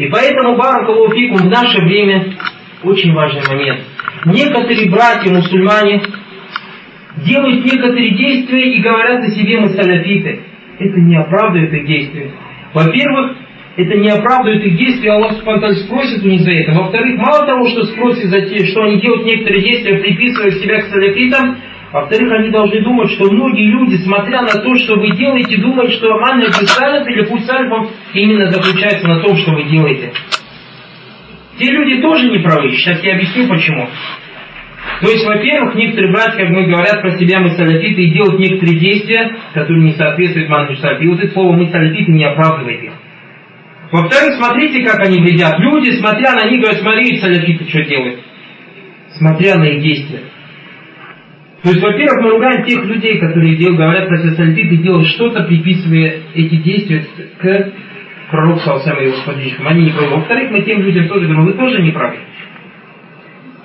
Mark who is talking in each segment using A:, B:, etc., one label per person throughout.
A: И поэтому, Баракалуфикум, в наше время очень важный момент. Некоторые братья-мусульмане делают некоторые действия и говорят о себе мы салафиты. Это не оправдывает их действия. Во-первых, это не оправдывает их действия, Аллах Субхану спросит у них за это. Во-вторых, мало того, что спросит за те, что они делают некоторые действия, приписывая себя к салафитам, во-вторых, они должны думать, что многие люди, смотря на то, что вы делаете, думают, что аман салиф или путь салифом именно заключается на том, что вы делаете. Те люди тоже не правы. Сейчас я объясню почему. То есть, во-первых, некоторые братья, как мы говорят про себя, мы салафиты, и делают некоторые действия, которые не соответствуют манху. И вот это слово мы салафиты не оправдывает их. Во-вторых, смотрите, как они вредят. Люди, смотря на них, говорят, смотри, салафиты что делают. Смотря на их действия. То есть, во-первых, мы ругаем тех людей, которые дел, говорят про себя салафиты, делают что-то, приписывая эти действия к пророку Салсам и его сподвижникам. Они не правы. Во-вторых, мы тем людям тоже говорим, вы тоже не правы.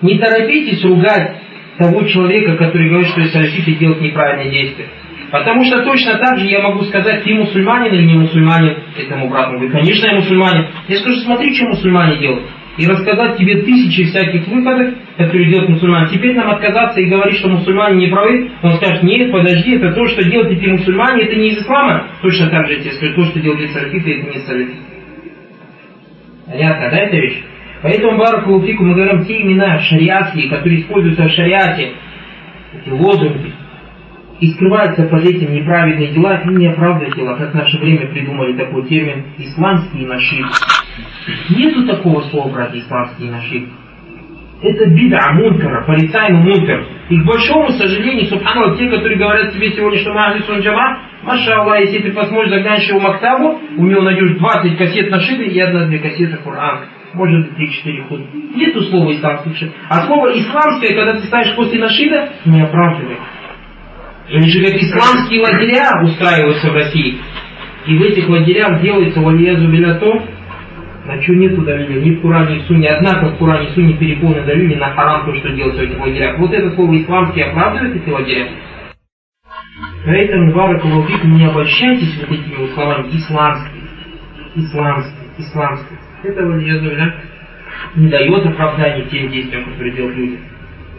A: Не торопитесь ругать того человека, который говорит, что салафиты делают неправильные действия. Потому что точно так же я могу сказать, ты мусульманин или не мусульманин этому брату. Вы, конечно, я мусульманин. Я скажу, смотри, что мусульмане делают. И рассказать тебе тысячи всяких выходов, которые делают мусульмане. Теперь нам отказаться и говорить, что мусульмане не правы. Он скажет, нет, подожди, это то, что делают эти мусульмане, это не из ислама. Точно так же я тебе скажу, то, что делают салафиты, это не салафиты. Понятно, да, эта вещь? Поэтому, Баракулуфику, мы говорим те имена шариатские, которые используются в шариате, эти лозунги, и скрываются под этим неправедные дела, и не оправдывают дела, как в наше время придумали такой термин «исламский нашиб». Нету такого слова, брат, исламский нашиб. Это бида мункара, порицаемый мункар. И к большому сожалению, субханаллах, те, которые говорят себе сегодня, что мы ахлисун джама, маша если ты посмотришь, заглянешь его Мактабу, у него найдешь 20 кассет на шибе и одна-две кассеты Коран. Может быть, 3-4 худ. Нету слова исламский шиб. А слово исламское, когда ты ставишь после нашида, не оправдывает. Они же как исламские лагеря устраиваются в России. И в этих лагерях делается валиязу биля то, на что нету давления, ни в Куране, ни в Суне. Однако в Куране и Суне переполнено давление на харам, то, что делается в этих лагерях. Вот это слово исламский оправдывает эти лагеря. Поэтому, Баракалуфик, не обольщайтесь вот этими словами исламский, исламский, исламский. Это валиязу биля не дает оправдания тем действиям, которые делают люди.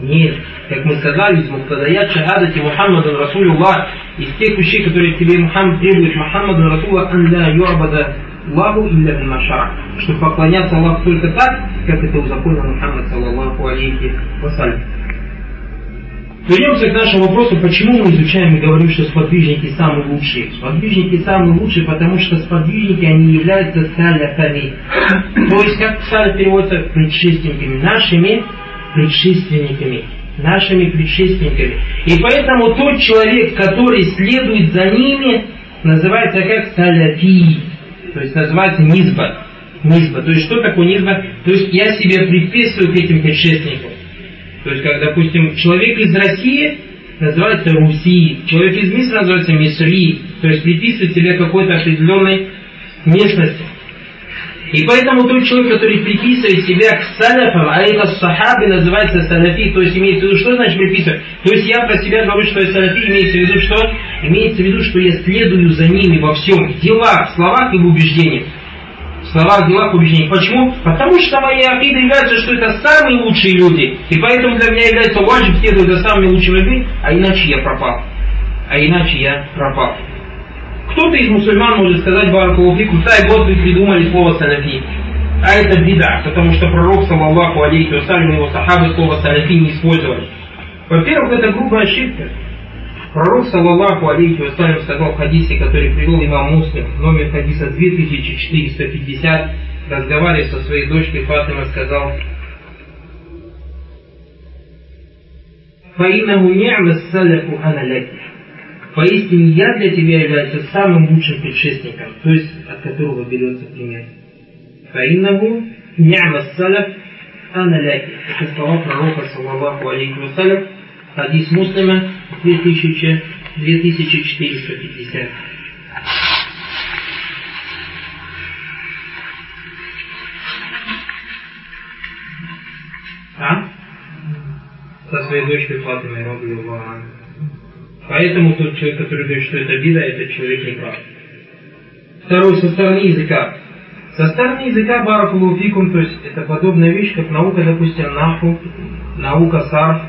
A: Нет, как мы сказали, из муктадаят шахадати Мухаммадан Расулуллах, из тех вещей, которые тебе Мухаммад требует, Мухаммадан Расулуллах, ан ля ю'абада Аллаху илля бимашара, чтобы поклоняться Аллаху только так, как это узаконил Мухаммад, саллаллаху алейхи вассалям. Вернемся к нашему вопросу, почему мы изучаем и говорим, что сподвижники самые лучшие. Сподвижники самые лучшие, потому что сподвижники, они являются саляфами. То есть, как саля переводится, предшественниками, нашими предшественниками, нашими предшественниками. И поэтому тот человек, который следует за ними, называется как саляфи, то есть называется низба. Низба. То есть что такое низба? То есть я себе приписываю к этим предшественникам. То есть, как, допустим, человек из России называется Руси, человек из Мисра называется Мисри, то есть приписывает себе какой-то определенной местности. И поэтому тот человек, который приписывает себя к салафам, а это сахабы называется салафи, то есть имеется в виду, что значит приписывать? То есть я про себя говорю, что я салафи, имеется в виду, что? Имеется в виду, что я следую за ними во всем, в делах, в словах и в убеждениях. В словах, в делах, в убеждениях. Почему? Потому что моя акида является, что это самые лучшие люди. И поэтому для меня является важным следовать за самыми лучшими людьми, а иначе я пропал. А иначе я пропал. Кто-то из мусульман может сказать Баракулуфику, тай год вы придумали слово салафи. А это беда, потому что пророк, саллаллаху алейхи вассалям, его сахабы слово салафи не использовали. Во-первых, это грубая ошибка. Пророк, саллаллаху алейхи вассалям, сказал в хадисе, который привел имам Муслим, номер хадиса 2450, разговаривая со своей дочкой Фатима, сказал, فإنه نعم السلف أنا لك Поистине я для тебя являюсь самым лучшим предшественником, то есть от которого берется пример. Фаиннаху ни'ма салаф ана ляки. Это слова пророка, саллаллаху алейхи вассалям, хадис муслима 2000, 2450. А? Со своей дочкой Фатимой, Раби Аллаху Поэтому тот человек, который говорит, что это бида, этот человек не прав. Второе, со стороны языка. Со стороны языка баракулуфикум, то есть это подобная вещь, как наука, допустим, наху, наука сарф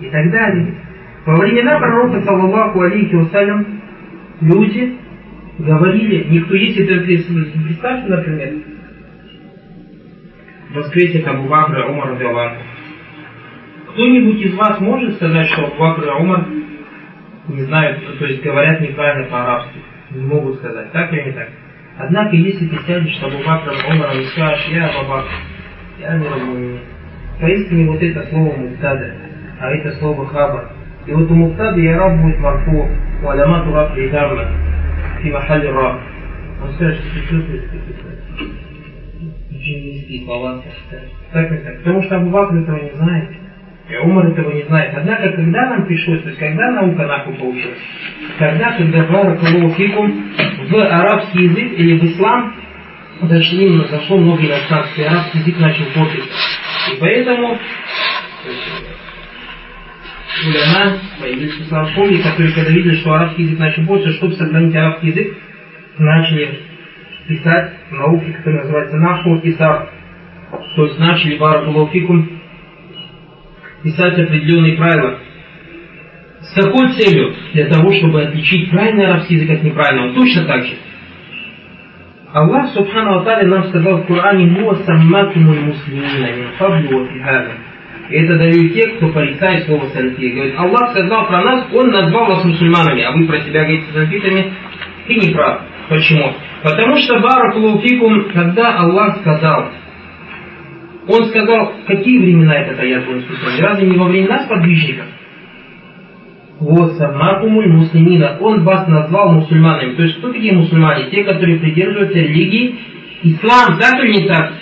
A: и так далее. Во времена пророка, саллаллаху алейхи вассалям, люди говорили, никто, если ты представьте, например, воскресит Абу Бакра Умар. Кто-нибудь из вас может сказать, что Абу Бакр Умар не знают, то есть говорят неправильно по-арабски? Не могут сказать, так или не так? Однако, если ты сядешь с Абу Бакром Умаром и скажешь, я Абу Бакр, я разумею. Поистине вот это слово муктада, а это слово хаба. И вот у муктада и араб будет марфу, у алямату раб лидамна, фи махали раб. Он скажет, что ты очень низкие слова. Так и так. Потому что Абу Бакр этого не знает. И Умар этого не знает. Однако, когда нам пришлось, то есть когда наука нахуй получилась, когда, когда Баракулуфикум в арабский язык или в ислам зашли, зашло много иностранцев, и арабский язык начал портиться. И поэтому уляма, появились исламские, которые когда видели, что арабский язык начал портиться, чтобы сохранить арабский язык, начали писать науки, которые называются наху и. То есть начали баракулуфикум писать определенные правила. С какой целью? Для того, чтобы отличить правильный арабский язык от неправильного. Точно так же. Аллах Субхану Аталя нам сказал в Коране «Муа саммакумуль муслимина мин фаблу И это дают те, кто порицает слово салфия. Говорит, Аллах сказал про нас, Он назвал вас мусульманами, а вы про себя говорите салфитами. Ты не прав. Почему? Потому что Баракулуфикум, когда Аллах сказал, он сказал, какие времена этот аят был специальный? Разве не во времена сподвижников? Вот, самакумуль муслимина. Он вас назвал мусульманами. То есть, кто такие мусульмане? Те, которые придерживаются религии ислам, так или не так?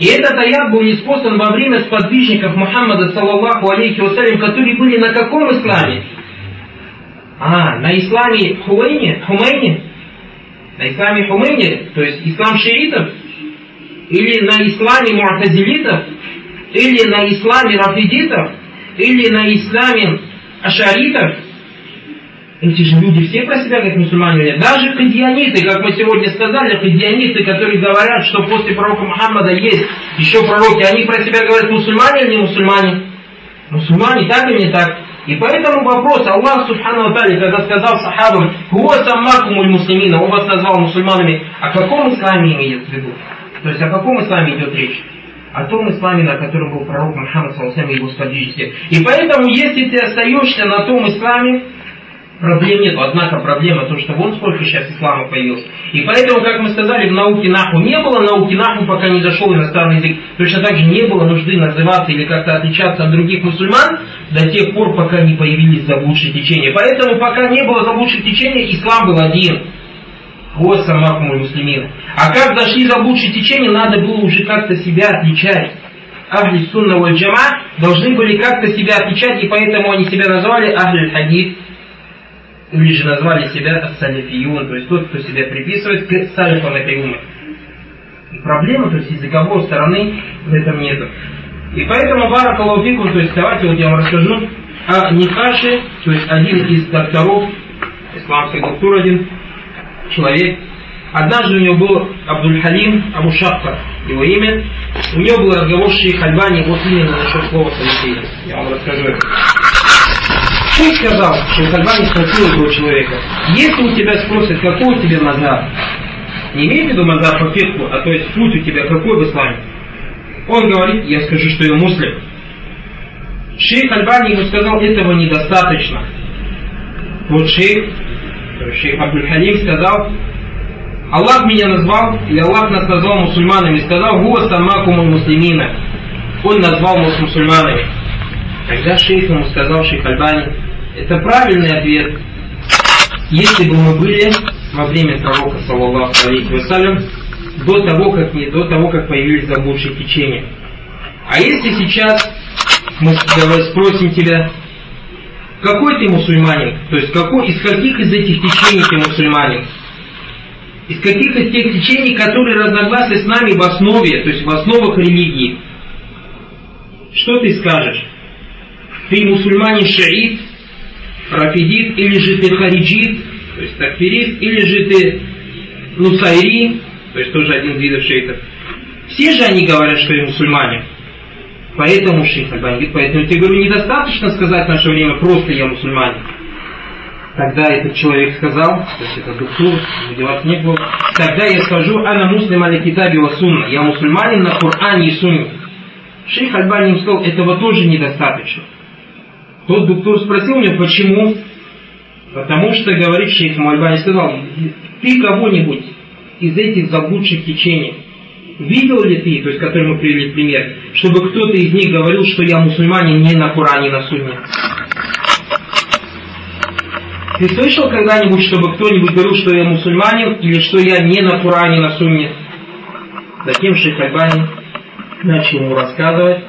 A: И этот аят был неспослан во время сподвижников Мухаммада, саллаллаху алейхи вассалям, которые были на каком исламе? А, на исламе Хуэйне, Хумейне? На исламе Хумейне, то есть ислам шиитов? Или на исламе муатазилитов, или на исламе рафидитов, или на исламе ашаритов. Эти же люди все про себя как мусульмане Даже хадианиты, как мы сегодня сказали, хадианиты, которые говорят, что после пророка Мухаммада есть еще пророки, они про себя говорят мусульмане или не мусульмане? Мусульмане, так или не так? И поэтому вопрос, Аллах Субхану Атали, когда сказал сахабам, «Хуа саммакумуль муслимина», он вас назвал мусульманами, о каком исламе имеет в виду? То есть о каком исламе идет речь? О том исламе, на котором был пророк Мухаммад Саласам и его сподвижники. И поэтому, если ты остаешься на том исламе, проблем нет. Однако проблема то, что вон сколько сейчас ислама появилось. И поэтому, как мы сказали, в науке наху не было науки наху, пока не зашел иностранный язык. Точно так же не было нужды называться или как-то отличаться от других мусульман до тех пор, пока не появились заблудшие течения. Поэтому, пока не было заблудших течений, ислам был один. Вот самакумуль муслимин. А как зашли за лучшее течение, надо было уже как-то себя отличать. Ахли сунна валь джама должны были как-то себя отличать, и поэтому они себя назвали Ахли хадид, или же назвали себя салифиюн, то есть тот, кто себя приписывает к салифам этой умы. И проблемы, то есть языковой стороны в этом нету. И поэтому Баракалауфику, то есть давайте вот я вам расскажу о Нихаше, то есть один из докторов исламской доктор один, человек. Однажды у него был Абдуль-Халим Абу Шахфа, его имя. У него был разговор с шейх Альбани, вот именно насчет слова салифия. Я вам расскажу это. Шейх сказал, шейх Альбани спросил этого человека, если у тебя спросят, какой у тебя мазар, не имеет в виду мазар по фетку, а то есть путь у тебя какой в исламе, он говорит, я скажу, что я муслим. Шейх Альбани ему сказал, этого недостаточно. Вот шейх шейх Абдуль-Халим сказал, Аллах меня назвал, или Аллах нас назвал мусульманами, сказал, «Гуа самакуму муслимина». Он назвал нас мусульманами. Тогда шейх ему сказал, шейх Альбани, это правильный ответ. Если бы мы были во время пророка, саллаллаху алейхи вассалям, до того, как, не, до того, как появились заблудшие течения. А если сейчас мы спросим тебя, какой ты мусульманин? То есть какой, из каких из этих течений ты мусульманин? Из каких из тех течений, которые разногласны с нами в основе, то есть в основах религии? Что ты скажешь? Ты мусульманин шаид, рафидит, или же ты хариджит, то есть такфирист, или же ты нусайри, то есть тоже один из видов шейхов. Все же они говорят, что и мусульмане. Поэтому шейх Альбани говорит, поэтому я тебе говорю, недостаточно сказать в наше время просто я мусульманин. Тогда этот человек сказал, то есть это доктор, деваться не было, тогда я скажу, ана муслим аля китаби ва сунна, я мусульманин на Коране и сунне. Шейх Альбани им сказал, этого тоже недостаточно. Тот доктор спросил меня, почему? Потому что, говорит шейх Альбани, сказал, ты кого-нибудь из этих заблудших течений видел ли ты, то есть который мы привели пример, чтобы кто-то из них говорил, что я мусульманин не на Коране, на Сунне? Ты слышал когда-нибудь, чтобы кто-нибудь говорил, что я мусульманин или что я не на Коране, на Сунне? Затем шейх Альбани начал ему рассказывать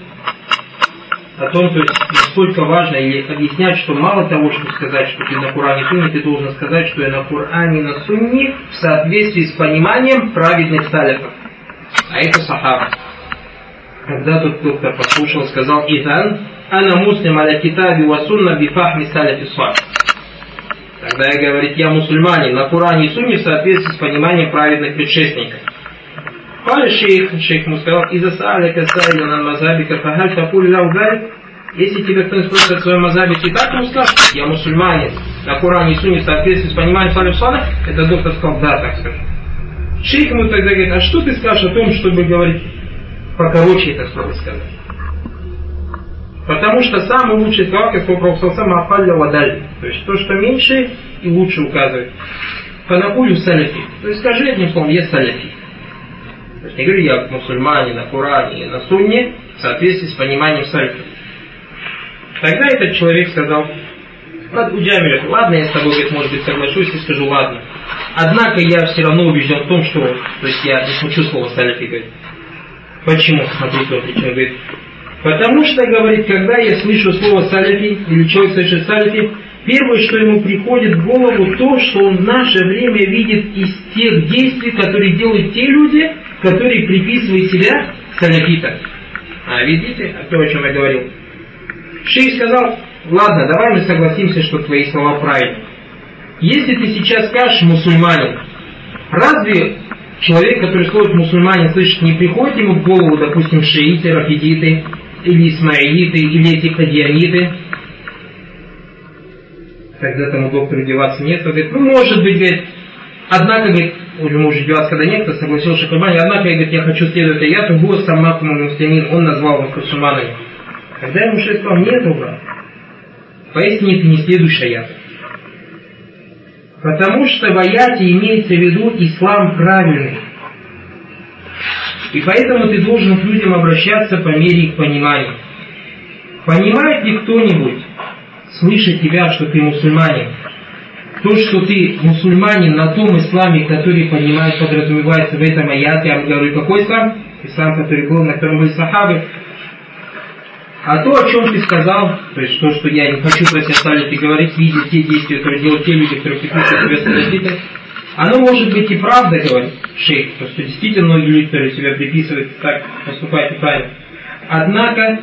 A: о том, то есть, насколько важно, или объяснять, что мало того, что сказать, что ты на Коране Сунне, ты должен сказать, что я на Коране на Сунне в соответствии с пониманием праведных салифов. А это Сахара. Когда тут доктор послушал, сказал Итан, «Ана муслим аля китаби ва сунна бифахми саляфи Тогда я говорит, я мусульманин, на Куране и Сунне в соответствии с пониманием праведных предшественников. Пали шейх, шейх ему сказал, «Иза саалика саида на мазабика фахаль такуль лау если тебя кто-нибудь спросит о своем мазабе, ты так ему скажешь, я мусульманин, на Коране и Суне в соответствии с пониманием Салиф Сана, это доктор сказал, да, так скажет. Шейх ему тогда говорит, а что ты скажешь о том, чтобы говорить покороче это слово сказать? Потому что самый лучший слова, как сказал Пророк сам Афалля Вадаль. То есть то, что меньше и лучше указывает. Фанакулю саляфи. То есть скажи одним словом, я саляфи. То есть не говорю я мусульмане, на Коране, на Сунне, в соответствии с пониманием сальфа. Тогда этот человек сказал, Уджамилев, ладно, я с тобой, говорит, может быть, соглашусь и скажу, ладно. Однако я все равно убежден в том, что, то есть я не смучу слово салифи, говорит. Почему? Смотрите, он причем говорит, потому что, говорит, когда я слышу слово салифи, или человек слышит салифи, Первое, что ему приходит в голову, то, что он в наше время видит из тех действий, которые делают те люди, которые приписывают себя саляфитам. А видите, то, о чем я говорил? Шейх сказал, ладно, давай мы согласимся, что твои слова правильны. Если ты сейчас скажешь мусульманин, разве человек, который слышит мусульманин, слышит, не приходит ему в голову, допустим, шииты, рафидиты, или исмаилиты, или эти кадианиты, когда тому доктору деваться нет, то говорит, ну может быть, говорит, однако, говорит, уже может деваться, когда нет, то согласился Шахабани, однако, говорит, я хочу следовать аяту, был самакум муслимин, он назвал вас мусульманами. Когда ему шесть сказал, нет, брат, поясни, ты не следуешь аяту. Потому что в аяте имеется в виду ислам правильный. И поэтому ты должен к людям обращаться по мере их понимания. Понимает ли кто-нибудь, слышит тебя, что ты мусульманин, то, что ты мусульманин на том исламе, который понимает, подразумевается в этом аяте, я говорю, какой ислам? Ислам, который был, на котором были. А то, о чем ты сказал, то есть то, что я не хочу про себя ставить и говорить, видеть те действия, которые делают те люди, которые приписывают себя салафитам, оно может быть и правда, говорит шейх, то что действительно многие люди, которые себя приписывают, так поступают неправильно. Однако,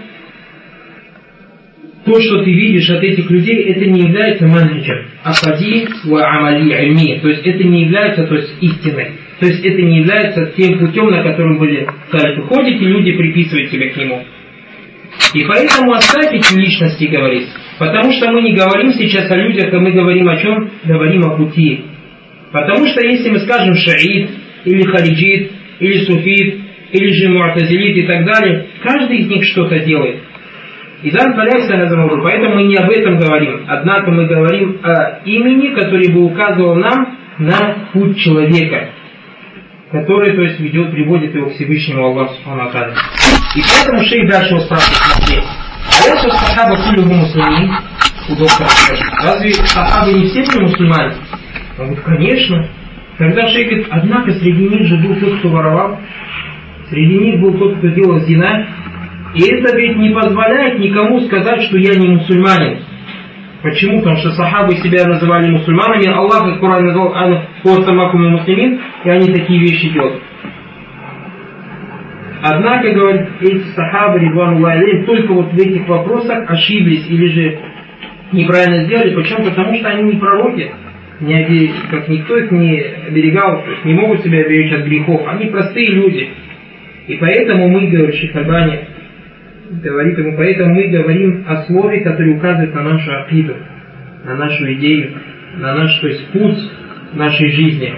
A: то, что ты видишь от этих людей, это не является манхиджем. Афади ва амали альми. То есть это не является то есть, истиной. То есть это не является тем путем, на котором были салифы. Ходят и люди приписывают себя к нему. И поэтому оставь эти личности говорить. Потому что мы не говорим сейчас о людях, а мы говорим о чем? Говорим о пути. Потому что если мы скажем шаид, или хариджит, или суфит, или же муатазилит и так далее, каждый из них что-то делает. Изан Фаляйса Назамуру, поэтому мы не об этом говорим. Однако мы говорим о имени, который бы указывал нам на путь человека, который, то есть, ведет, приводит его к Всевышнему Аллаху Субхану И поэтому шейх дальше спрашивает, если сахаба кулюху мусульмин, у доктора разве сахабы не все были мусульмане? Он говорит, конечно. Тогда шейх говорит, однако среди них же был тот, кто воровал, среди них был тот, кто делал зина, и это ведь не позволяет никому сказать, что я не мусульманин. Почему? Потому что сахабы себя называли мусульманами, Аллах в Коране назвал «Хостамакум муслимин», и они такие вещи делают. Однако, говорит, эти сахабы, Ридвану Алейм, только вот в этих вопросах ошиблись или же неправильно сделали. Почему? Потому что они не пророки. не, как никто их не оберегал, то есть не могут себя оберечь от грехов. Они простые люди. И поэтому мы, говорит Шихабани, говорит ему, поэтому мы говорим о слове, которое указывает на нашу акиду, на нашу идею, на наш то есть, путь нашей жизни,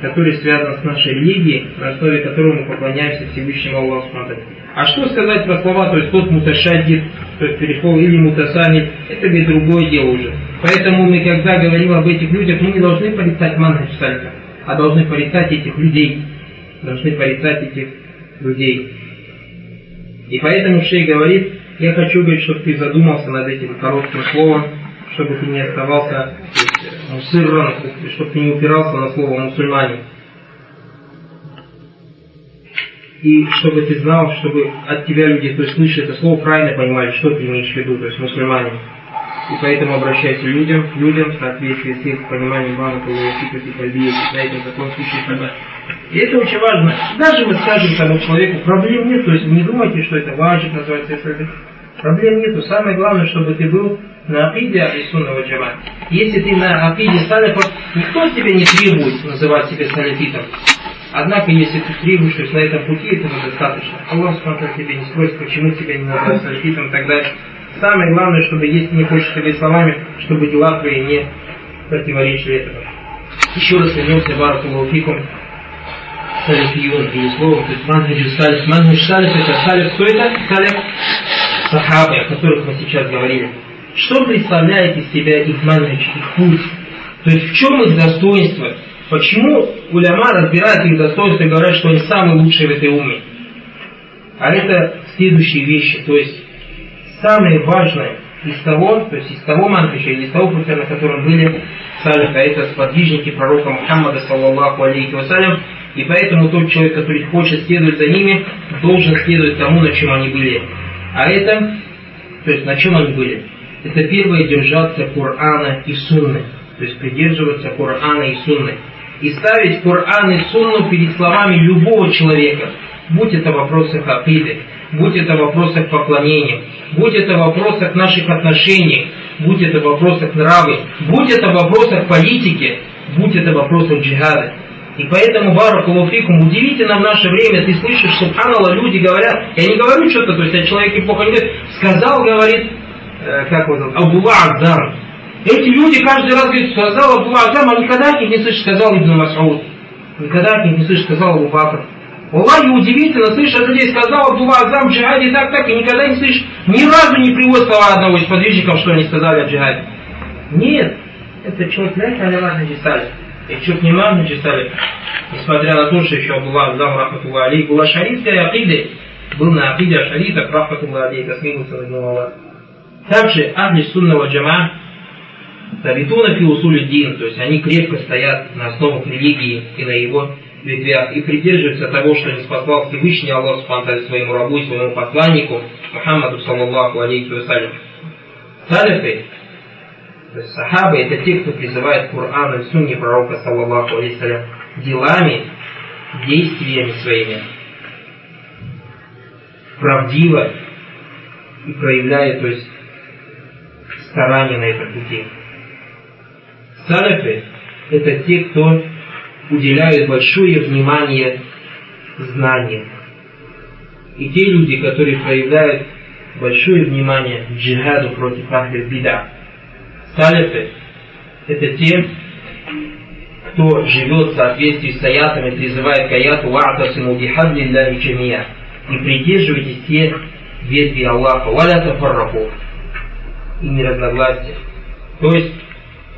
A: который связан с нашей религией, на основе которого мы поклоняемся Всевышнему Аллаху А что сказать про слова, то есть тот муташадид, то есть перешел или мутасанид, это ведь другое дело уже. Поэтому мы, когда говорим об этих людях, мы не должны порицать салька, а должны порицать этих людей. Должны порицать этих людей. И поэтому Шей говорит, я хочу, говорить, чтобы ты задумался над этим коротким словом, чтобы ты не оставался мусырран, чтобы ты не упирался на слово мусульмане. И чтобы ты знал, чтобы от тебя люди, то есть слышали это слово, правильно понимали, что ты имеешь в виду, то есть мусульмане. И поэтому обращайся людям, людям в соответствии с их пониманием Бана Калуасикати Кальбия, на этом закон случае И это очень важно. Даже мы скажем тому человеку, проблем нет, то есть не думайте, что это важно, называется это. Проблем нету. Самое главное, чтобы ты был на акиде Ахлисунного джама. Если ты на акиде салифов, никто тебя не требует называть себя салифитом. Однако, если ты требуешь, то есть на этом пути этого достаточно. Аллах смотрит тебе не спросит, почему тебя не назвать салифитом и так далее. Самое главное, чтобы, если не хочешь сказать словами, чтобы дела твои не противоречили этому. Еще раз вернемся в Баракулуфикум салифиюн или словом, то есть манхаджи салиф. Манхадж салиф это салиф, кто это? Салиф сахабы, о которых мы сейчас говорили. Что представляет из себя их манхадж, их путь? То есть в чем их достоинство? Почему уляма разбирают их достоинства и говорят, что они самые лучшие в этой уме? А это следующие вещи. То есть самое важное из того, то есть из того манхаджа или из того пути, на котором были салифа, это сподвижники пророка Мухаммада, саллаллаху алейхи вассалям, и поэтому тот человек, который хочет следовать за ними, должен следовать тому, на чем они были. А это, то есть на чем они были? Это первое держаться Корана и Сунны, то есть придерживаться Корана и Сунны. И ставить Коран и Сунну перед словами любого человека, будь это вопросы акиды, будь это в вопросах поклонения, будь это в вопросах наших отношений, будь это в вопросах нравы, будь это в вопросах политики, будь это в вопросах джихада. И поэтому, Баракулуфикум, удивительно в наше время, ты слышишь, субханалла, люди говорят, я не говорю что-то, то есть о человеке плохо не говорит, сказал, говорит, э, как его зовут, Абдулла. Эти люди каждый раз говорят, сказал Абдулла Аздар, а никогда от них не слышишь, сказал Ибн Масауд. Никогда от них не слышишь, сказал Абу Бакр. Аллахи удивительно, слышишь от людей, сказал Абдулла Азам в джихаде так, так, и никогда не слышишь, ни разу не приводит слова одного из подвижников, что они сказали о джихаде. Нет, это человек, ля аляма написали. И чуть не мам написали, несмотря на то, что еще Абдулла Азам Рахматулла Али была шаритской акиды, был на акиде шаритах Рахматулла Али, это смилуется на Также Ахли Сунного Джама Табитуна фи усули дин, то есть они крепко стоят на основах религии и на его ветвях и придерживаются того, что не спасал Всевышний Аллах Субхану своему рабу и своему посланнику Мухаммаду саллаллаху алейхи вассалям. Салифы, то есть сахабы, это те, кто призывает Коран и Сунни пророка саллаллаху алейхи делами, действиями своими, правдиво и проявляя, то есть, старание на этом пути. Салифы – это те, кто уделяют большое внимание знаниям. И те люди, которые проявляют большое внимание джихаду против ахли бида. Салифы – это те, кто живет в соответствии с аятами, призывает к аяту «Ва'тасиму бихаблиллахи джамия» и придерживайтесь те ветви Аллаха, «Валя тафарраху» и не разногласия. То есть,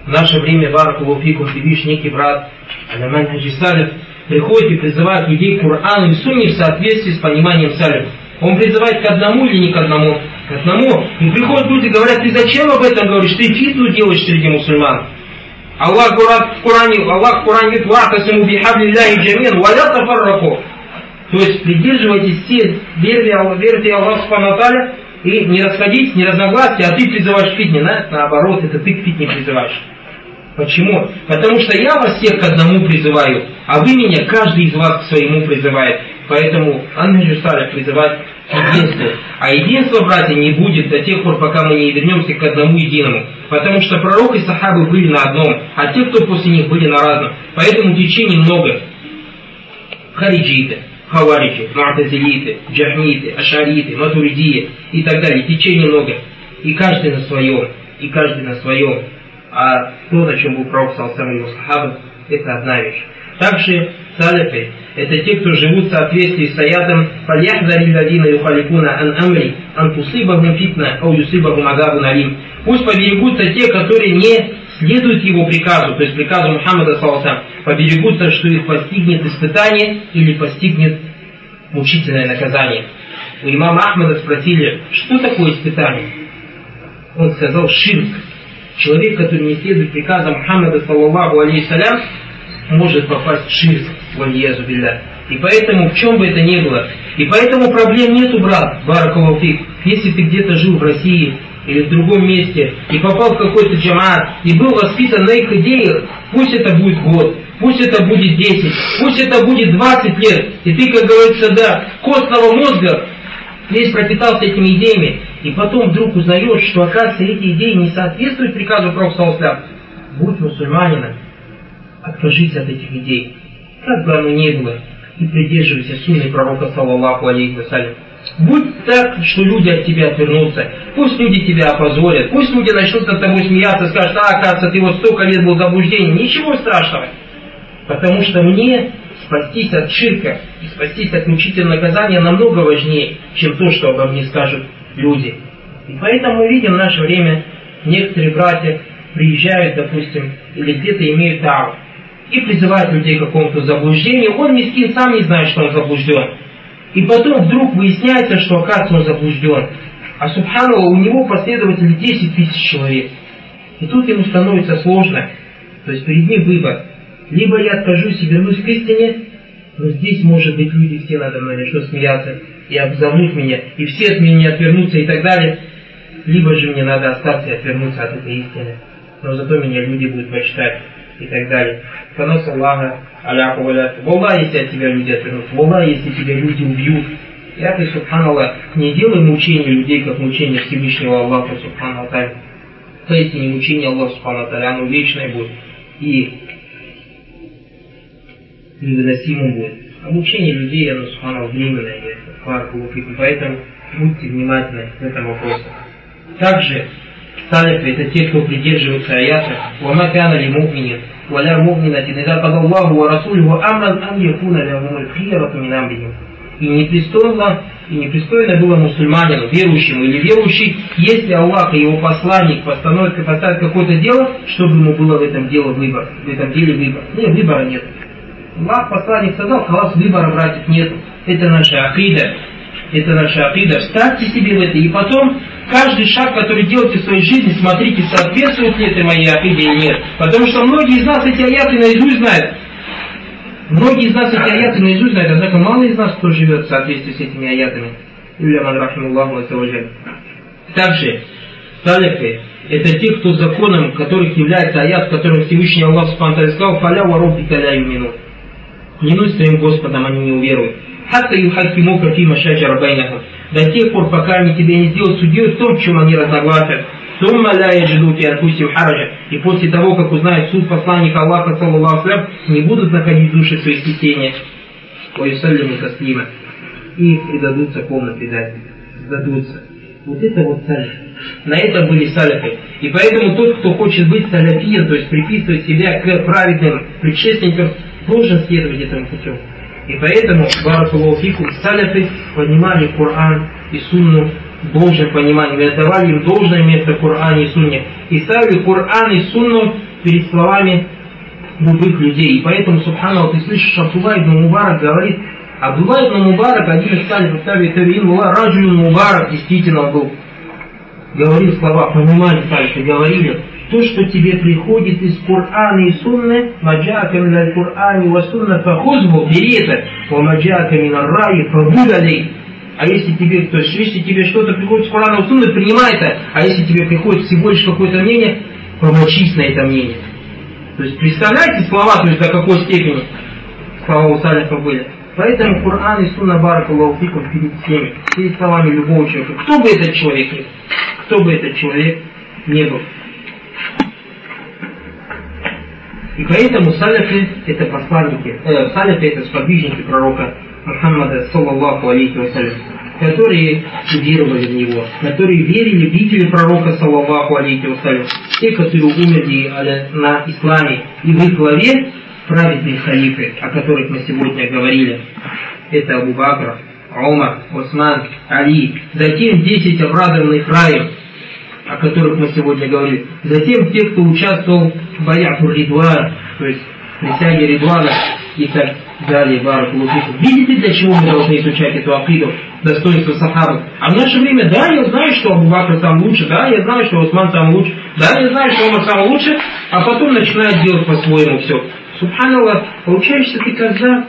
A: в наше время, Баракулуфикум, видишь некий брат, Аляманхаджи Салиф, приходит и призывает людей к Корану и Сунне в соответствии с пониманием Салиф. Он призывает к одному или не к одному? К одному. И приходят люди и говорят, ты зачем об этом говоришь? Ты фитну делаешь среди мусульман. Аллах в Коране, Аллах в Коране говорит, «Ватасиму бихаблиллахи джамин, валя тафарраку». То есть придерживайтесь все веры Аллаха Субхану и не расходитесь, не разногласия, а ты призываешь к фитне. На, наоборот, это ты к фитне призываешь. Почему? Потому что я вас всех к одному призываю, а вы меня, каждый из вас к своему призывает. Поэтому Анна Салих призывает единству. А единства, братья, не будет до тех пор, пока мы не вернемся к одному единому. Потому что пророк и сахабы были на одном, а те, кто после них были на разном. Поэтому течений много. Хариджиты, хавариджи, муатазилиты, джахмиты, ашариты, матуридии и так далее. Течений много. И каждый на своем. И каждый на своем. А то, на чем был пророк, сам его сахабы, это одна вещь. Также салифы – это те, кто живут в соответствии с аятом «Фальяхдари ладина юхалифуна ан амри, ан тусибахум фитна, ау юсибахум адабу налим». Пусть поберегутся те, которые не следуют его приказу, то есть приказу Мухаммада Саласам, поберегутся, что их постигнет испытание или постигнет мучительное наказание. У имама Ахмада спросили, что такое испытание? Он сказал ширк. Человек, который не следует приказам Мухаммада, саллаллаху алейхиссалям, может попасть в ширк, вальезу билля. И поэтому, в чем бы это ни было, и поэтому проблем нету, брат, баракалуфик. Если ты где-то жил в России или в другом месте, и попал в какой-то джамаат, и был воспитан на их идеях, пусть это будет год, пусть это будет 10, пусть это будет 20 лет, и ты, как говорится, да, костного мозга весь пропитался этими идеями, и потом вдруг узнаешь, что, оказывается, эти идеи не соответствуют приказу Пророка Будь мусульманином, откажись от этих идей, как бы оно ни было, и придерживайся сунны пророка, саллаллаху алейхи вассалям. Будь так, что люди от тебя отвернутся. Пусть люди тебя опозорят. Пусть люди начнут над тобой смеяться, скажут, а, оказывается, ты вот столько лет был в. Ничего страшного. Потому что мне спастись от ширка и спастись от мучительного наказания намного важнее, чем то, что обо мне скажут люди. И поэтому мы видим в наше время некоторые братья приезжают, допустим, или где-то имеют дар, и призывает людей к какому-то заблуждению, он, мискин, сам не знает, что он заблужден. И потом вдруг выясняется, что оказывается он заблужден. А Субханалла, у него последователи 10 тысяч человек. И тут ему становится сложно. То есть перед ним выбор. Либо я откажусь и вернусь к истине, но здесь, может быть, люди все надо мной начнут смеяться и обзовут меня, и все от меня отвернутся и так далее. Либо же мне надо остаться и отвернуться от этой истины. Но зато меня люди будут почитать и так далее. Фанас Аллаха, аляху. Wallah, если от тебя люди отвернутся. Wallah, если тебя люди убьют. Я ты, субханаллах, не делай мучения людей, как мучение Всевышнего Аллаха, субханаллах. То есть не мучение Аллаха, субханаллах, оно вечное будет. И невыносимым будет. Мучение людей, оно, субханаллах, временное. Поэтому будьте внимательны в этом вопросе. Также Салифы это те, кто придерживается аята «Вама кана ли му'минин, валя му'минатин, ида када Аллаху ва Расулюху амран ан якуна лягумуль хиярату мин амрихим». И непристойно, и непристойно было мусульманину, верующему или верующий, если Аллах и его посланник постановят, поставят какое-то дело, чтобы ему было в этом деле выбор, в этом деле выбор. Нет, выбора нет. Аллах посланник сказал, халас выбора, братьев, нет. Это наша акида. Это наша акида. Вставьте себе в это. И потом каждый шаг, который делаете в своей жизни, смотрите, соответствует ли это моей акиде или нет. Потому что многие из нас эти аяты наизусть знают. Многие из нас эти аяты наизусть знают, однако мало из нас кто живет в соответствии с этими аятами. Также салифы – это те, кто законом которых является аят, в Всевышний Аллах сказал «Фаля ворубби каля юмину». Клянусь своим Господом, они не уверуют. «Хатта юхакимука фима шаджара байнахум» до тех пор, пока они тебя не сделают судьей в том, в чем они разногласят. Сумма ля яджиду фи анфусим хараджа. И после того, как узнают суд посланника Аллаха, саллаллаху не будут находить души свои смятения. Ой, саллиму таслима. И предадутся полно предателям. Сдадутся. Вот это вот салиф. На это были салифы. И поэтому тот, кто хочет быть салафием, то есть приписывать себя к праведным предшественникам, должен следовать этому путем. И поэтому, Баракулуфику, саляфы понимали Коран и Сунну в должном понимании, отдавали им должное место Коране и Сунне. И ставили Коран и Сунну перед словами любых людей. И поэтому, Субхану, ты слышишь, Абдулла ибн Мубарак говорит, Абдулла ибн Мубарак, один из салифов, таби Тавиин, Раджуль Мубарак, действительно был, говорил слова, понимали салифы, говорили, то, что тебе приходит из Корана и Сунны, маджака мин Коране ва Сунна фахузбу, бери это, ва маджака мин раи фабудалей. А если тебе, то есть, если тебе что-то приходит из Корана и Сунны, принимай это, а если тебе приходит всего лишь какое-то мнение, помолчись на это мнение. То есть, представляете слова, то есть, до какой степени слова у Салифа были. Поэтому Коран и Сунна Баракаллаху фикум перед всеми, перед словами любого человека. Кто бы этот человек кто бы этот человек не был. И поэтому саляфы это посланники, э, саляфы это сподвижники пророка Мухаммада, саллаллаху алейхи вассалям, которые веровали в него, которые верили видели пророка, саллаллаху алейхи вассалям, те, которые умерли на исламе, и в их главе праведные халифы, о которых мы сегодня говорили. Это Абу Бакр, Умар, Осман, Али, затем 10 обрадованных раев, о которых мы сегодня говорили. Затем те, кто участвовал в боях Ридуан, то есть присяге Ридуана и так далее. Баракулуфику. Видите, для чего мы должны изучать эту акиду, достоинство сахабы? А в наше время, да, я знаю, что Абу Бакр сам лучше, да, я знаю, что Осман сам лучше, да, я знаю, что Умар сам лучше, а потом начинает делать по-своему все. Субханаллах, получаешься ты казах,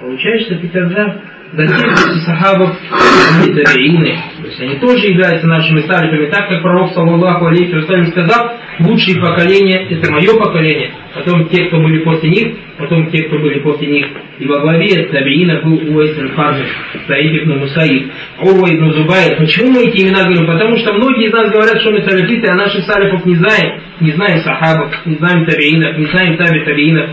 A: получаешься ты казах. Затем эти сахабов, они табиины, то есть они тоже являются нашими салифами, так как пророк, саллаллаху алейхи вассалям, сказал, лучшие поколения, это мое поколение, потом те, кто были после них, потом те, кто были после них. И во главе табиина был Уайс аль-Харджи, Саид ибн Мусаид, Урва ибн Зубайр. Почему мы эти имена говорим? Потому что многие из нас говорят, что мы салифиты, а наших салифов не знаем. Не знаем сахабов, не знаем табиинов, не знаем таби табиинов.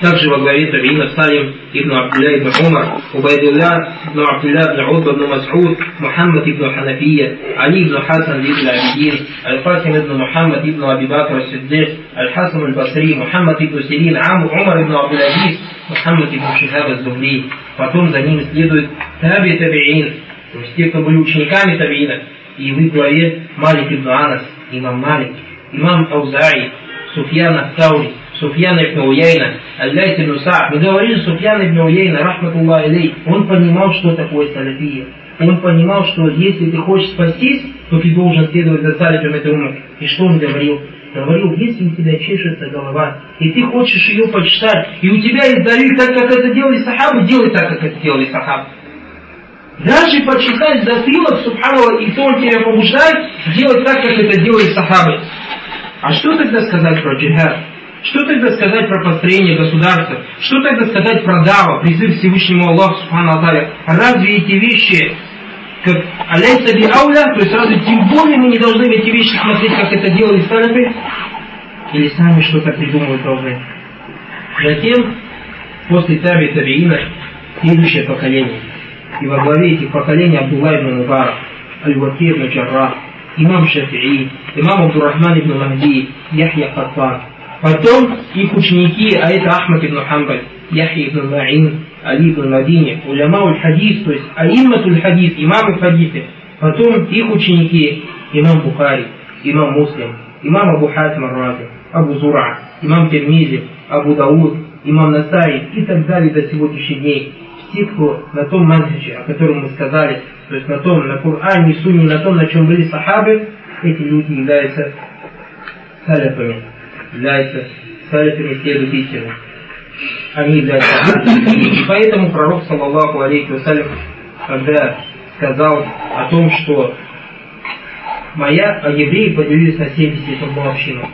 A: Также во главе Табиина Салим ибн Абдулля ибн Умар, Убайдулля ибн Абдулля ибн Утба ибн Мас'уд, Мухаммад ибн Ханафия, Али ибн Хасан ибн Абидин, Аль-Фатим ибн Мухаммад ибн Аби Бакр Сиддик, Аль-Хасан аль-Басри, Мухаммад ибн Сирин, Ам Умар ибн Абдул-Азиз, Мухаммад ибн Шихаб az-Зубри. Потом за ним следует Таби Табиин, то есть те, кто были учениками Табиина. И в их главе Малик ибн Анас, имам Малик, имам Аузаи, Суфьян Ат-Таури, Суфьян ибн Уяйна, Аль-Лайт ибн. Мы говорили, Суфьян ибн Уяйна, рахматуллах илей, он понимал, что такое салафия. Он понимал, что если ты хочешь спастись, то ты должен следовать за салифом этой умы. И что он говорил? Говорил, если у тебя чешется голова, и ты хочешь ее почитать, и у тебя есть далиль, так как это делали сахабы, делай так, как это делали сахабы. Даже почитать затылок, субханаллах, и то он тебя побуждает делать так, как это делали сахабы. А что тогда сказать про джихад? Что тогда сказать про построение государства? Что тогда сказать про дава, призыв Всевышнему Аллаху Субхану Аталя? Разве эти вещи, как аляйса би ауля, то есть разве тем более мы не должны эти вещи смотреть, как это делали салифы? Или сами что-то придумывать должны? Затем, после таби табиина, следующее поколение. И во главе этих поколений Абдулла ибн Мубарак, Аль-Ваки ибн Джаррах, имам Шафии, имам Абдуррахман ибн Махди, Яхья Хаттан, Потом их ученики, а это Ахмад ибн Хамбаль, Яхи ибн Ма'ин, Али ибн Мадини, уляма хадис, то есть аимматуль хадис, имамы хадисы. Потом их ученики, имам Бухари, имам Муслим, имам Абу Хатим Рази, Абу Зура, имам Термизи, Абу Дауд, имам Насаи и так далее до сегодняшних дней. Кто на том манхаджи, о котором мы сказали, то есть на том, на Коране, Сунне, на том, на чем были сахабы, эти люди являются саляфами являются салифами истины. Они являются И поэтому пророк, саллаллаху алейхи вассалям, когда сказал о том, что моя, а евреи поделились на 71 общину,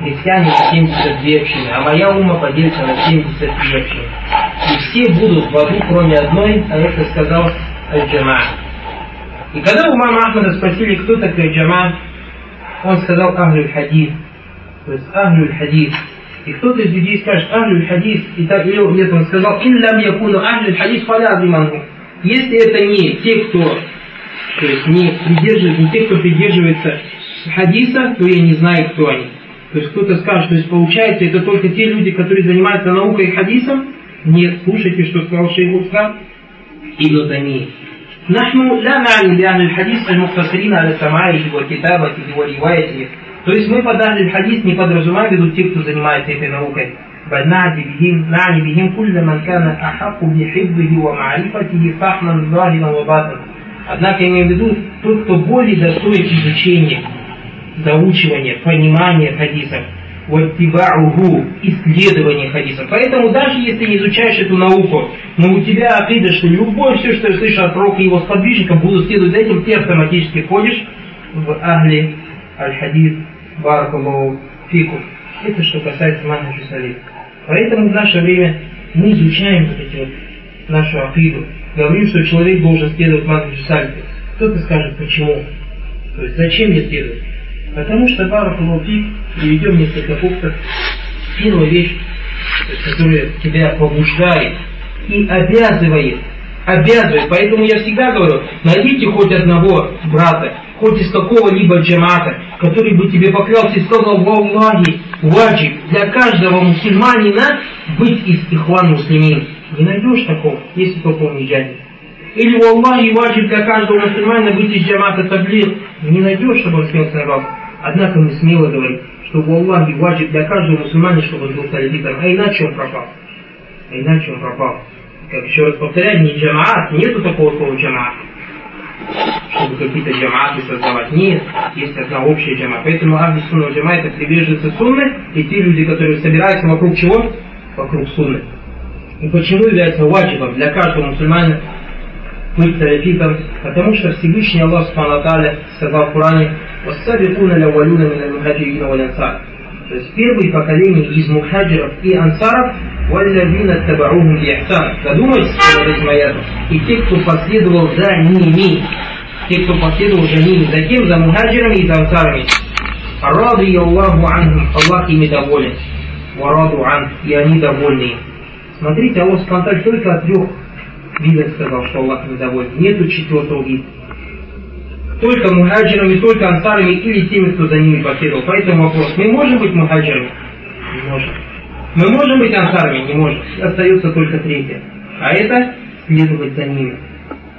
A: христиане на 72 общины, а моя ума поделится на 73 общины. И все будут в аду, кроме одной, а это сказал Аль-Джама. И когда у мамы Ахмада спросили, кто такой Джама, он сказал Ахлюль Хадид то есть Ахлюль Хадис. И кто-то из людей скажет Ахлюль Хадис, и так или нет, он сказал, Иллам якуну Ахлюль Хадис фалядриману. Если это не те, кто то есть не придерживается, не те, кто придерживается хадиса, то я не знаю, кто они. То есть кто-то скажет, то есть получается, это только те люди, которые занимаются наукой и хадисом. Нет, слушайте, что сказал шейх Ислам Ибн Тами. نحن لا نعني بأهل الحديث المقتصرين على سماعه وكتابته وروايته то есть мы под Ахль хадис не подразумеваем в виду те, кто занимается этой наукой. بل نعني بهم كل من كان أحق بحفظه ومعرفته فحما ظاهرا وباطنا. Однако имею в виду тот, кто более достоин изучения, заучивания, понимания хадисов, ваттибауху, исследование хадисов. Поэтому даже если не изучаешь эту науку, но у тебя акида, что любое все, что я слышу от пророка и его сподвижников, буду следовать за этим, ты автоматически входишь в ахли аль-хадис Баракаллаху фику. Это что касается манхаджи салиф. Поэтому в наше время мы изучаем вот эти вот нашу акиду, говорим, что человек должен следовать манхаджу сальфи. Кто-то скажет, почему? То есть зачем я следую? Потому что пара филофик, приведем несколько пунктов. Первая вещь, которая тебя побуждает и обязывает, обязывает. Поэтому я всегда говорю, найдите хоть одного брата, хоть из какого-либо джамата, который бы тебе поклялся и сказал, Аллахи, ваджиб для каждого мусульманина быть из ихван муслимин. Не найдешь такого, если только он не джадид. Или у Аллахи ваджиб для каждого мусульманина быть из джамата таблир. Не найдешь, чтобы он смелся на Однако мы смело говорим, что у Аллахи ваджиб для каждого мусульманина, чтобы он был салифитом, а иначе он пропал. А иначе он пропал. Как еще раз повторяю, не джамаат, нету такого слова джамаат чтобы какие-то джаматы создавать. Нет, есть одна общая джама. Поэтому Ахли Сунна джама это приверженцы сунны и те люди, которые собираются вокруг чего? Вокруг сунны. И почему является ваджибом для каждого мусульманина быть салафитом? Потому что Всевышний Аллах Субхану сказал в Коране «Вассабикуна лявалюна мина мухаджирина валянсар». То есть первые поколения из мухаджиров и ансаров «Валлавина табаухум бихсан». Задумайтесь над этим аятом. И те, кто последовал за ними, те, кто последовал за ними, за кем? За мухаджирами и за ансарами. Ради Аллаху анхум, Аллах ими доволен. Вараду ан, и они довольны Смотрите, Аллах Субтитры только от трех видов сказал, что Аллах недоволен. Нету четвертого вида. Только мухаджирами, только ансарами или теми, кто за ними последовал. Поэтому вопрос, мы можем быть мухаджирами? Не можем. Мы можем быть ансарами? Не можем. Остается только третье. А это следовать за ними.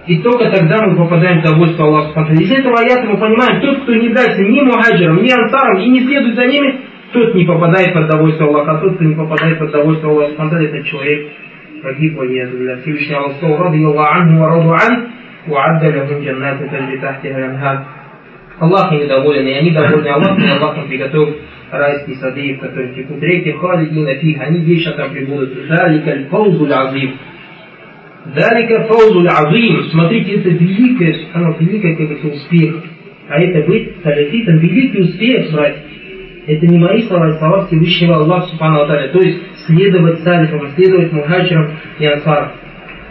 A: И только тогда мы попадаем в довольство Аллаха. Из этого аята мы понимаем, тот, кто не дается ни мухаджирам, ни ансарам и не следует за ними, тот не попадает под довольство Аллаха, а тот, кто не попадает под довольство Аллаха Субхану, это человек погиб во Всевышний Аллах ради Аллах раду ан, وعد لهم جنات تجري تحتها الانهار Аллах ими доволен, и они довольны Аллахом, и Аллах им приготовил райские сады, в которых текут реки, халидина фих, они вечно там прибудут. Далика фаузуль азим. Далика фаузуль азим. Смотрите, это великое, оно великое, как это успех. А это быть салифитом, великий успех, братья. Это не мои слова, это слова Всевышнего Аллаха Субхану То есть следовать салифам, следовать мухаджирам и ансарам.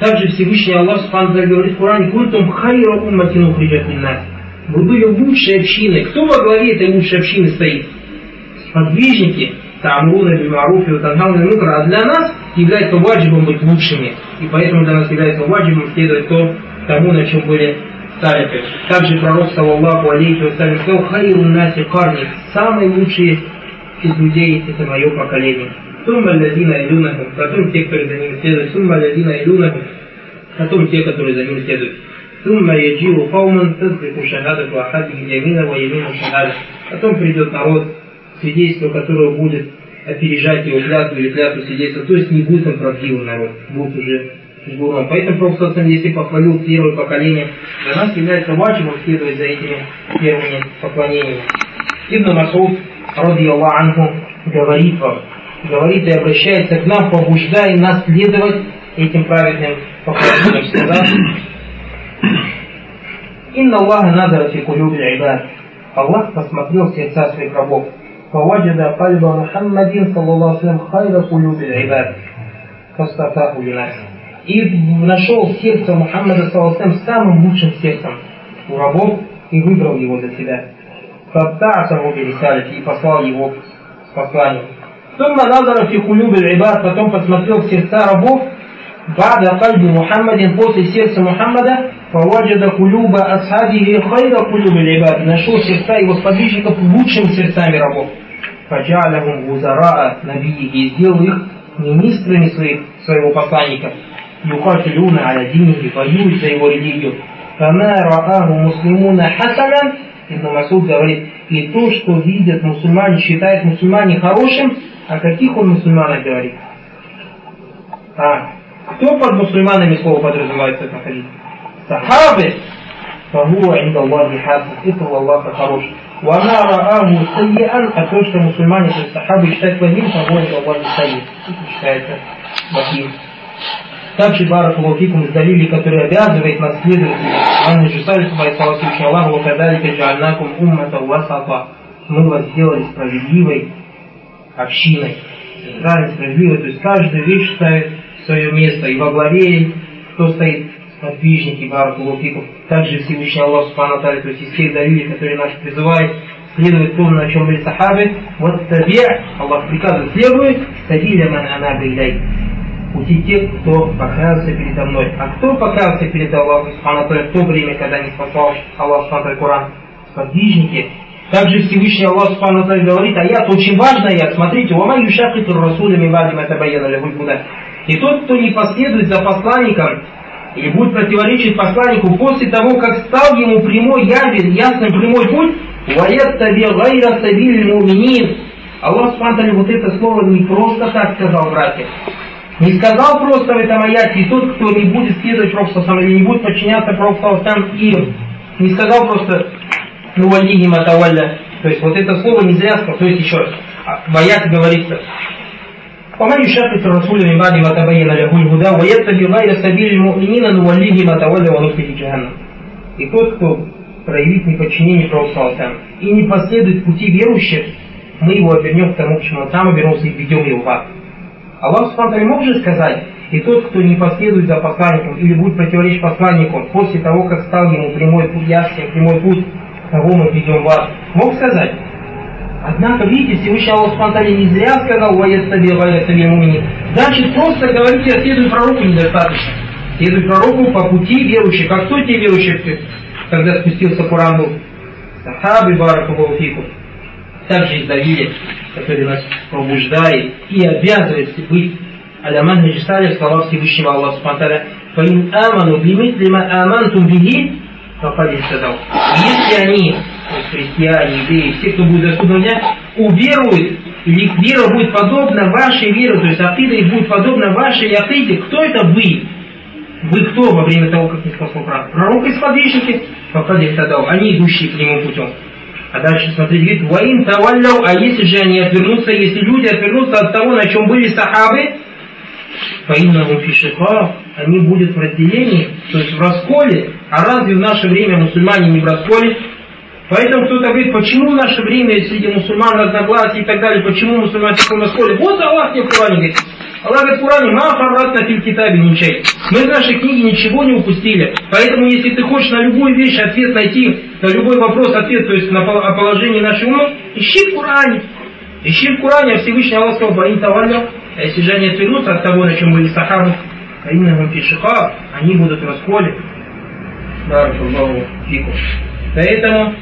A: Также Всевышний Аллах Субхану говорит в Коране, «Кунтум хайра умматин ухриджат нас». Вы были лучшей общиной. Кто во главе этой лучшей общины стоит? Сподвижники, Тамруна, Бимаруфи, Танхауна, Нукра. А для нас является ваджибом быть лучшими. И поэтому для нас является ваджибом следовать то, тому, на чем были салифы. Также пророк, саллаллаху алейхи вассалям, сказал, «Хайру наси карни». Самые лучшие из людей – это мое поколение. Сумма лядина илюнаху, потом те, которые за ним следуют. Сумма лядина илюнаху, потом те, которые за ним следуют. Сумма яджиру кауман тазрику шахадату ахадихи ямина ва ямину шахадат. Потом придет народ, свидетельство которого будет опережать его клятву или клятву свидетельства. То есть не будет он правдивый народ, будет уже жгуром. Поэтому Пророк если похвалил первое поколение, для нас является важным следовать за этими первыми поклонениями. Ибн Масуд, ради Аллаху говорит вам, говорит и обращается к нам, побуждая нас следовать этим праведным показаниям, сказав, «Инна Аллаха назара фи кулюбе. Аллах посмотрел сердца своих рабов. «Фаваджада кальба Мухаммадин, саллаллаху алейхи хайра кулюбе ибад». Кастатаху линас. И нашел сердце Мухаммада, саллаллаху самым лучшим сердцем у рабов и выбрал его для себя. Фаттасаху бирисалити и послал его к посланию. ثم نظر في قلوب العباد потом посмотрел в сердца рабов بعد قلب محمد после сердца Мухаммада فوجد قلوب أصحابه خير قلوب العباد нашел сердца его сподвижников лучшими сердцами рабов فجعلهم وزراء نبيه и сделал их министрами своих, своего посланника يقاتلون على دينه воюют за его религию فما رآه مسلمون حسنا Ибн Масуд говорит, и то, что видят мусульмане, считают мусульмане хорошим, о каких он мусульманах говорит? А, кто под мусульманами слово подразумевается в хадис? Сахабы. فهو عند الله حسن это у Аллаха хорош. وما رآه سيئا, а то, что мусульмане, то есть сахабы считают плохим, فهو عند الله سيء. Это считается плохим. Также Баракулуфикум издалили, который обязывает нас следовать Анна Жусаль, слава Всевышнему Аллаху, «Вакадалика джаальнакум уммата васата». Мы вас сделали справедливой общиной. Правильно, справедливой. То есть каждая вещь ставит свое место. И во главе кто стоит сподвижники Баракулуфиков. Также Всевышний Аллах Субхану то есть из всех далилей, которые нас призывает следовать тому, на чем были сахабы, вот таби, Аллах приказывает, следует, сабиля ман ана пути тех, кто покаялся передо мной. А кто покаялся перед Аллахом Субхану в то время, когда не спасал Аллах Субхану Коран? Сподвижники. Также Всевышний Аллах Субхану говорит, аят очень важный аят, смотрите, «Вама юшакиту расулями вадим это баяна куда. И тот, кто не последует за посланником, или будет противоречить посланнику после того, как стал ему прямой явен, ясный прямой путь, «Ваят таби гайра сабиль муминин». Аллах Субхану вот это слово не просто так сказал, братья. Не сказал просто в этом аяте, и тот, кто не будет следовать Пророку или не будет подчиняться Пророку им, не сказал просто ну валиги матавалля. То есть вот это слово не зря сказал. То есть еще раз, в аяте говорится, ومن يشاقق الرسول من بعد ما تبين له الهدى ويتبع غير سبيل المؤمنين نوليه ما تولى ونصله جهنم. И тот, кто проявит неподчинение Пророку и не последует пути верующих, мы его обернем к тому, к чему он сам обернулся и введем его в ад. Аллах Субхану мог же сказать, и тот, кто не последует за посланником или будет противоречить посланнику после того, как стал ему прямой путь, ясный прямой путь, того мы ведем в ад, мог сказать. Однако, видите, Всевышний Аллах Субхану не зря сказал «Ваят саби, ваят саби мумини». Значит, просто говорить «Я следую пророку» недостаточно. Следуй пророку по пути верующих. А кто те верующие, когда спустился Куран был? Сахабы, баракаллаху также из Давида, который нас пробуждает и обязывает быть Аляман Хаджисали, слова Всевышнего Аллаха Субтитры, «Фаин аману бимитли ма амантум бихи, факад истадал». Если они, то есть христиане, евреи, все, кто будет до судного дня, уверуют, или их вера будет подобна вашей вере, то есть акида их будет подобна вашей акиде, кто это вы? Вы кто во время того, как не спасал пророк? Пророк и сподвижники, факад истадал, они идущие прямым путем. А дальше смотрите, говорит, воин тавалляу, а если же они отвернутся, если люди отвернутся от того, на чем были сахабы, фаиннахум фишиха, они будут в разделении, то есть в расколе. А разве в наше время мусульмане не в расколе? Поэтому кто-то говорит, почему в наше время среди мусульман разногласия и так далее, почему мусульмане в таком расколе? Вот Аллах мне в Коране говорит. Аллах говорит в Коране, ма фарратна филь китабе ничей. Мы в нашей книге ничего не упустили. Поэтому, если ты хочешь на любую вещь ответ найти, на любой вопрос ответ, то есть на положение нашей умы, ищи в Коране. Ищи в Коране, а Всевышний Аллах сказал, Баин Тавалля, а если же они отвернутся от того, на чем были сахабы, а именно пишиха, они будут в расколе. Поэтому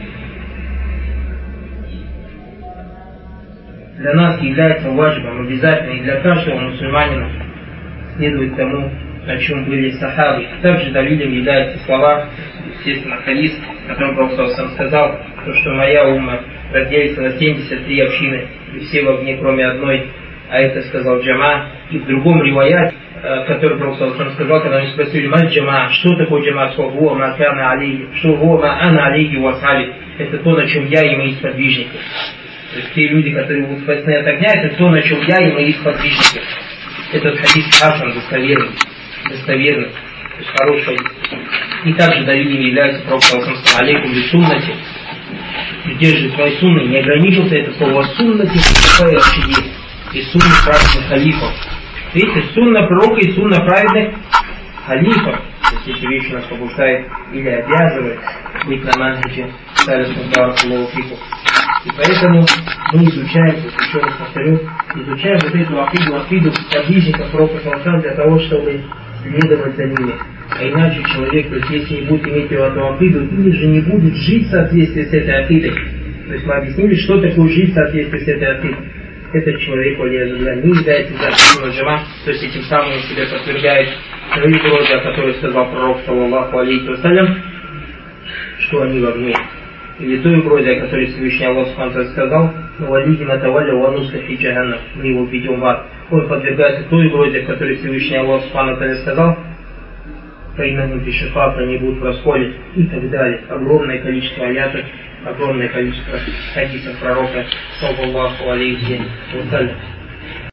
A: для нас является важным, обязательно и для каждого мусульманина следует тому, о чем были сахабы. Также далилем являются слова, естественно, хадис, в котором Пророк сам сказал, то, что моя ума разделится на 73 общины, и все в огне, кроме одной, а это сказал Джама. И в другом риваяте, э, который Пророк сказал, когда они спросили, мать Джама, что такое Джама, что хуа макана алейхи, что хуа ана алейхи это то, на чем я и мои сподвижники. То есть те люди, которые будут спасены от огня, это то, на чем я и мои сподвижники. Этот хадис Хасан достоверный, достоверный, то есть хороший. И также далилем является пророк алейкум би суннати, придерживает своей сунны, не ограничился это слово суннати, вообще есть. И сунна праведных халифов. Видите, сунна пророка и сунна праведных халифов. То есть эти вещи нас побуждает или обязывает быть на манхиджи, Салису Баракулову Фику. И поэтому мы изучаем, еще раз повторю, изучаем вот эту акиду, акиду подвижников пророка Саласан для того, чтобы следовать за ними. А иначе человек, то есть если не будет иметь эту акиду, или же не будет жить в соответствии с этой акидой. То есть мы объяснили, что такое жить в соответствии с этой акидой. Этот человек, Валиязулля, не является за джама, то есть этим самым он себя подвергает свои уроки, о которых сказал пророк, саллаллаху алейхи вассалям, что они в огне или той угрозе, о которой Всевышний Аллах Субхану сказал, «Валиди натавалля вануска фи джаханнам», мы его введем в ад. Он подвергается той угрозе, о которой Всевышний Аллах Субхану сказал, «Фаинаху фишифат», они будут в и так далее. Огромное количество аятов, огромное количество хадисов пророка, саллаллаху алейхи вассалям.